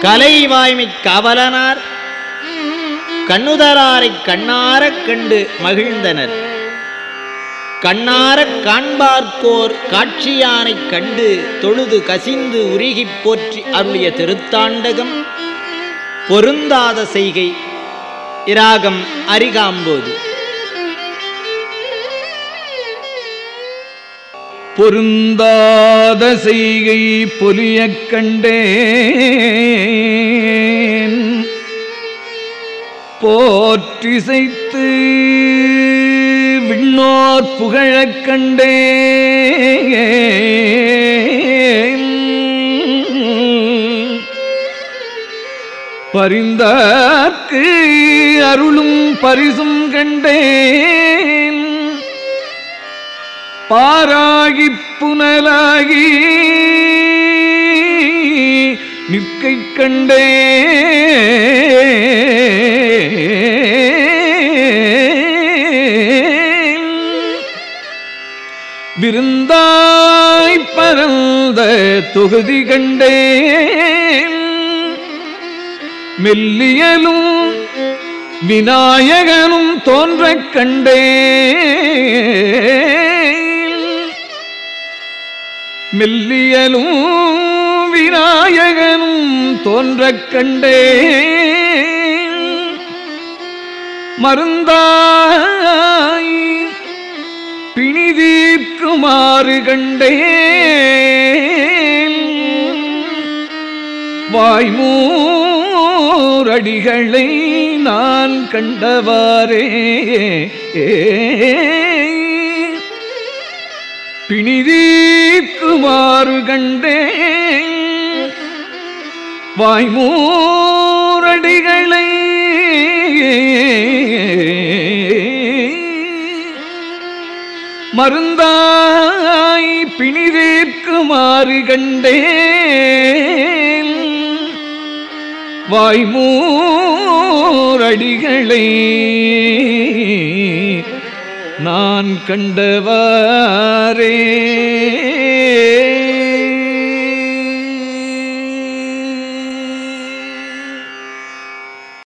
கலைவாய்மை காவலனார். கண்ணுதராரைக் கண்ணாரக் கண்டு மகிழ்ந்தனர். கண்ணாரக் காண்பார்க்கோர் காட்சியானைக் கண்டு தொழுது கசிந்து உருகிப் போற்றி அருளிய திருத்தாண்டகம். பொருந்தாத செய்கை இராகம் அரிகாம்போது. பொருந்தாத செய்கை பொலியக் கண்டே போற்றிசைத்து விண்ணோர் புகழக் கண்டே பரிந்தார்க்கு அருளும் பரிசும் கண்டேன். பாராகி புனலாகி நிற்கை கண்டேன். விருந்தாய் பரந்த தொகுதி கண்டே மெல்லியலும் விநாயகனும் தோன்றக் கண்டே மெல்லியலும் விநாயகனும் தோன்றக் கண்டே மருந்தாய் பிணிதீப் பிணிதீர்க்குமாறு கண்டேன் வாய்மூரடிகளை நான் கண்டவாறே. பிணிதீக்குமாறு கண்டேன் வாய்மூரடிகளை மருந்தாய் பிணிதேற்குமாறு கண்டேன். வாய்மூரடிகளை நான் கண்டவாரே